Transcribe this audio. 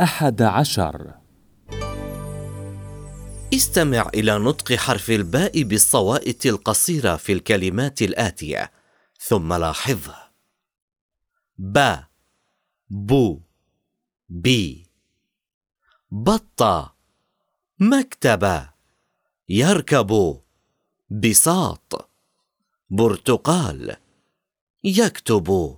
أحد عشر. استمع إلى نطق حرف الباء بالصوائت القصيرة في الكلمات الآتية ثم لاحظ. با بو بي بطة. مكتبة. يركب. بساط. برتقال. يكتب.